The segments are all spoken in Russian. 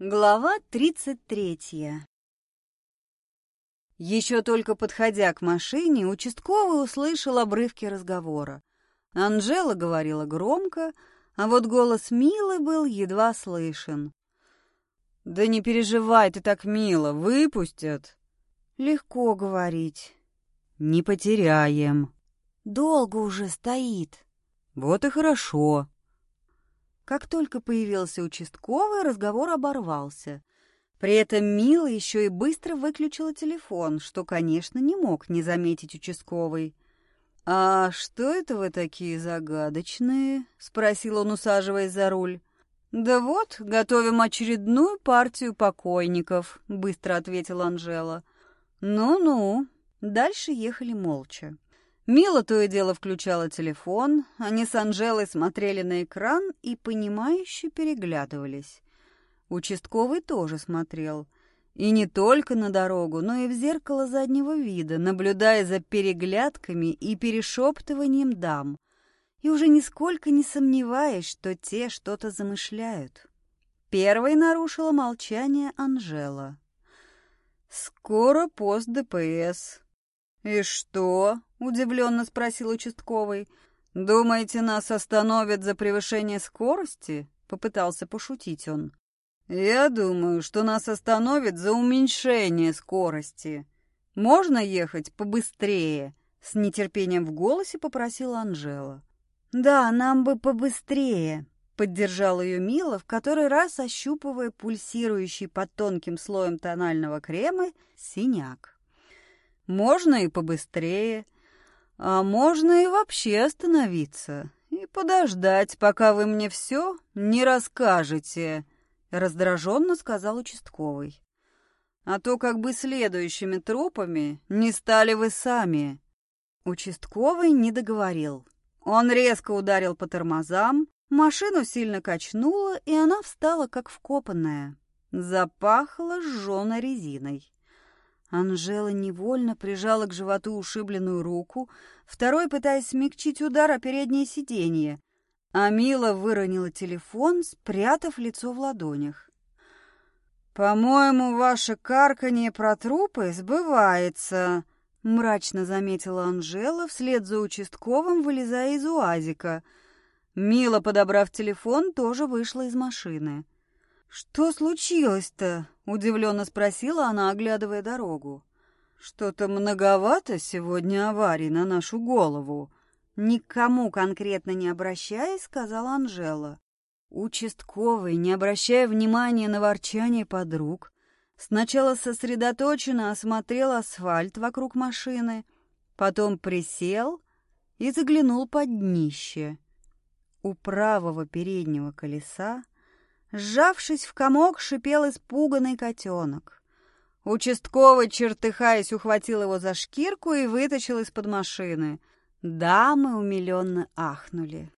Глава тридцать третья Еще только подходя к машине, участковый услышал обрывки разговора. Анжела говорила громко, а вот голос Милы был едва слышен. «Да не переживай ты так, мило, выпустят!» «Легко говорить». «Не потеряем». «Долго уже стоит». «Вот и хорошо». Как только появился участковый, разговор оборвался. При этом Мила еще и быстро выключила телефон, что, конечно, не мог не заметить участковый. «А что это вы такие загадочные?» — спросил он, усаживаясь за руль. «Да вот, готовим очередную партию покойников», — быстро ответила Анжела. «Ну-ну». Дальше ехали молча. Мила то и дело включала телефон, они с Анжелой смотрели на экран и, понимающе переглядывались. Участковый тоже смотрел. И не только на дорогу, но и в зеркало заднего вида, наблюдая за переглядками и перешептыванием дам, и уже нисколько не сомневаясь, что те что-то замышляют. Первой нарушила молчание Анжела. «Скоро пост ДПС». «И что?» — удивленно спросил участковый. «Думаете, нас остановят за превышение скорости?» — попытался пошутить он. «Я думаю, что нас остановят за уменьшение скорости. Можно ехать побыстрее?» С нетерпением в голосе попросила Анжела. «Да, нам бы побыстрее», — поддержал ее Мила, в который раз ощупывая пульсирующий под тонким слоем тонального крема синяк. «Можно и побыстрее, а можно и вообще остановиться и подождать, пока вы мне все не расскажете», раздраженно сказал участковый. А то как бы следующими трупами не стали вы сами. Участковый не договорил. Он резко ударил по тормозам, машину сильно качнуло, и она встала как вкопанная. Запахло сжёной резиной. Анжела невольно прижала к животу ушибленную руку, второй пытаясь смягчить удар о переднее сиденье, а Мила выронила телефон, спрятав лицо в ладонях. «По-моему, ваше карканье про трупы сбывается», — мрачно заметила Анжела вслед за участковым, вылезая из уазика. Мила, подобрав телефон, тоже вышла из машины. «Что случилось-то?» — удивленно спросила она, оглядывая дорогу. «Что-то многовато сегодня аварий на нашу голову», Никому конкретно не обращаясь, сказала Анжела. Участковый, не обращая внимания на ворчание подруг, сначала сосредоточенно осмотрел асфальт вокруг машины, потом присел и заглянул под днище. У правого переднего колеса, сжавшись в комок, шипел испуганный котенок. Участковый, чертыхаясь, ухватил его за шкирку и вытащил из-под машины — Дамы умиленно ахнули.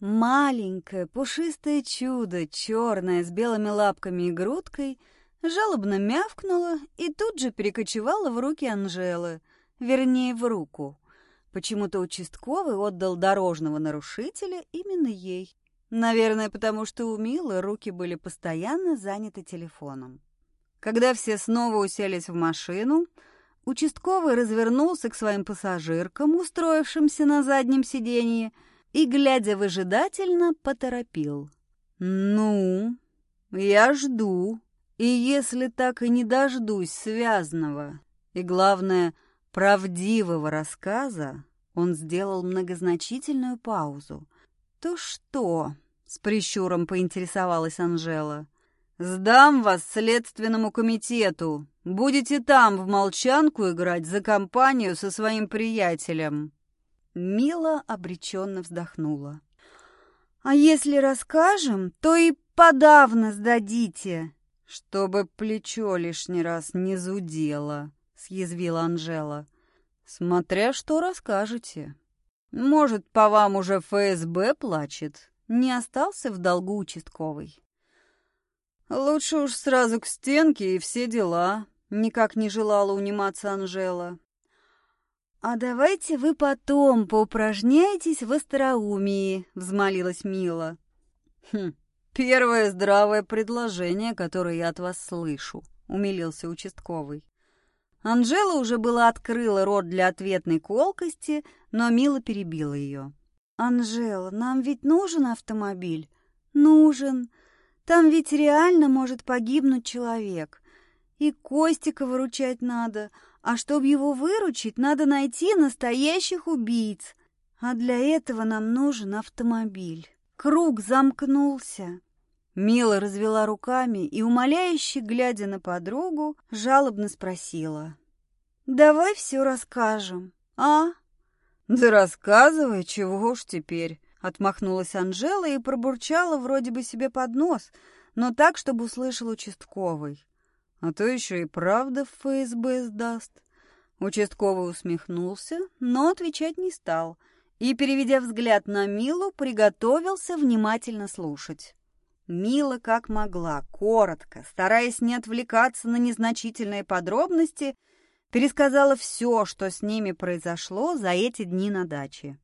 Маленькое, пушистое чудо, черное, с белыми лапками и грудкой, жалобно мявкнуло и тут же перекочевало в руки Анжелы, вернее, в руку. Почему-то участковый отдал дорожного нарушителя именно ей. Наверное, потому что у Милы руки были постоянно заняты телефоном. Когда все снова уселись в машину, Участковый развернулся к своим пассажиркам, устроившимся на заднем сиденье, и, глядя выжидательно, поторопил. «Ну, я жду, и если так и не дождусь связанного и, главное, правдивого рассказа, он сделал многозначительную паузу. «То что?» — с прищуром поинтересовалась Анжела. «Сдам вас следственному комитету. Будете там в молчанку играть за компанию со своим приятелем». Мила обреченно вздохнула. «А если расскажем, то и подавно сдадите». «Чтобы плечо лишний раз не зудело», — съязвила Анжела. «Смотря что расскажете. Может, по вам уже ФСБ плачет?» Не остался в долгу участковый. «Лучше уж сразу к стенке и все дела», — никак не желала униматься Анжела. «А давайте вы потом поупражняетесь в остроумии», — взмолилась Мила. «Хм, «Первое здравое предложение, которое я от вас слышу», — умилился участковый. Анжела уже была открыла рот для ответной колкости, но Мила перебила ее. «Анжела, нам ведь нужен автомобиль?» «Нужен. Там ведь реально может погибнуть человек. И Костика выручать надо, а чтобы его выручить, надо найти настоящих убийц. А для этого нам нужен автомобиль». Круг замкнулся. Мила развела руками и, умоляюще глядя на подругу, жалобно спросила. «Давай все расскажем, а?» «Да рассказывай, чего уж теперь», — отмахнулась Анжела и пробурчала вроде бы себе под нос, но так, чтобы услышал участковый. «А то еще и правда в ФСБ сдаст». Участковый усмехнулся, но отвечать не стал — и, переведя взгляд на Милу, приготовился внимательно слушать. Мила как могла, коротко, стараясь не отвлекаться на незначительные подробности, пересказала все, что с ними произошло за эти дни на даче.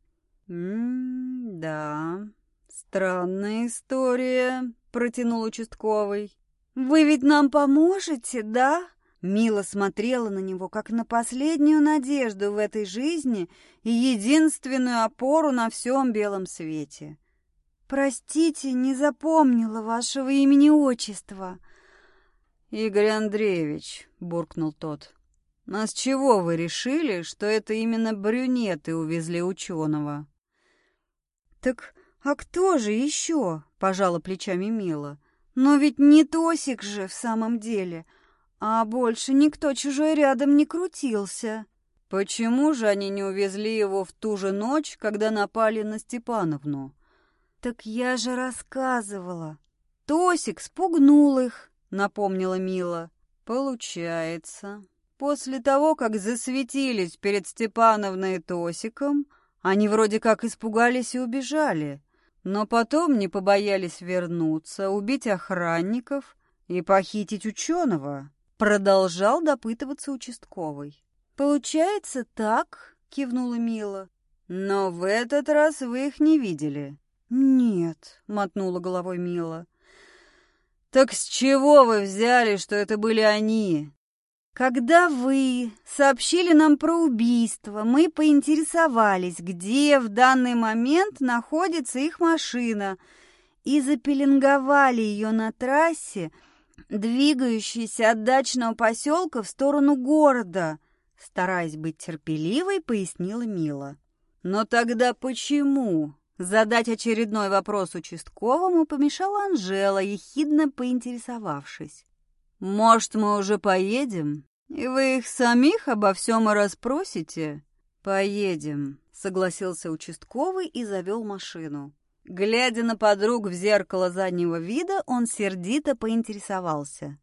«М-да, странная история», — протянул участковый. «Вы ведь нам поможете, да?» Мила смотрела на него, как на последнюю надежду в этой жизни и единственную опору на всем белом свете. «Простите, не запомнила вашего имени-отчества». «Игорь Андреевич», — буркнул тот, — «а с чего вы решили, что это именно брюнеты увезли ученого?» «Так а кто же еще?» — пожала плечами Мила. «Но ведь не Тосик же в самом деле». А больше никто чужой рядом не крутился. Почему же они не увезли его в ту же ночь, когда напали на Степановну? Так я же рассказывала. Тосик спугнул их, напомнила Мила. Получается, после того, как засветились перед Степановной и Тосиком, они вроде как испугались и убежали, но потом не побоялись вернуться, убить охранников и похитить ученого. Продолжал допытываться участковый. «Получается так?» — кивнула Мила. «Но в этот раз вы их не видели». «Нет», — мотнула головой Мила. «Так с чего вы взяли, что это были они?» «Когда вы сообщили нам про убийство, мы поинтересовались, где в данный момент находится их машина, и запеленговали ее на трассе, двигающийся от дачного поселка в сторону города», стараясь быть терпеливой, пояснила Мила. «Но тогда почему?» Задать очередной вопрос участковому помешала Анжела, ехидно поинтересовавшись. «Может, мы уже поедем? И вы их самих обо всем и расспросите?» «Поедем», — согласился участковый и завел машину. Глядя на подруг в зеркало заднего вида, он сердито поинтересовался.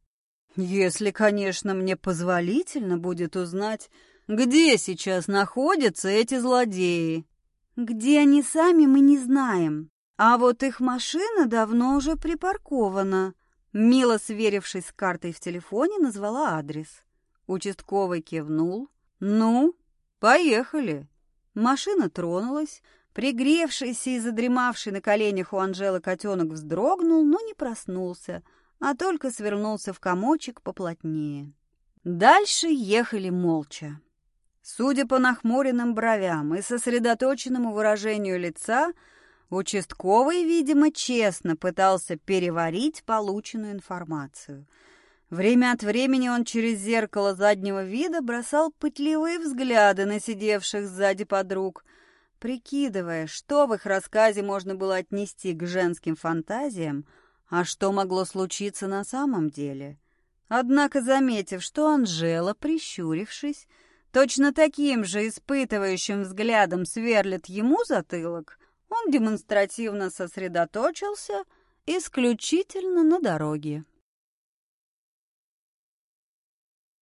«Если, конечно, мне позволительно будет узнать, где сейчас находятся эти злодеи». «Где они сами, мы не знаем. А вот их машина давно уже припаркована». Мила, сверившись с картой в телефоне, назвала адрес. Участковый кивнул. «Ну, поехали». Машина тронулась, Пригревшийся и задремавший на коленях у Анжелы котенок вздрогнул, но не проснулся, а только свернулся в комочек поплотнее. Дальше ехали молча. Судя по нахмуренным бровям и сосредоточенному выражению лица, участковый, видимо, честно пытался переварить полученную информацию. Время от времени он через зеркало заднего вида бросал пытливые взгляды на сидевших сзади подруг — прикидывая, что в их рассказе можно было отнести к женским фантазиям, а что могло случиться на самом деле. Однако, заметив, что Анжела, прищурившись, точно таким же испытывающим взглядом сверлит ему затылок, он демонстративно сосредоточился исключительно на дороге.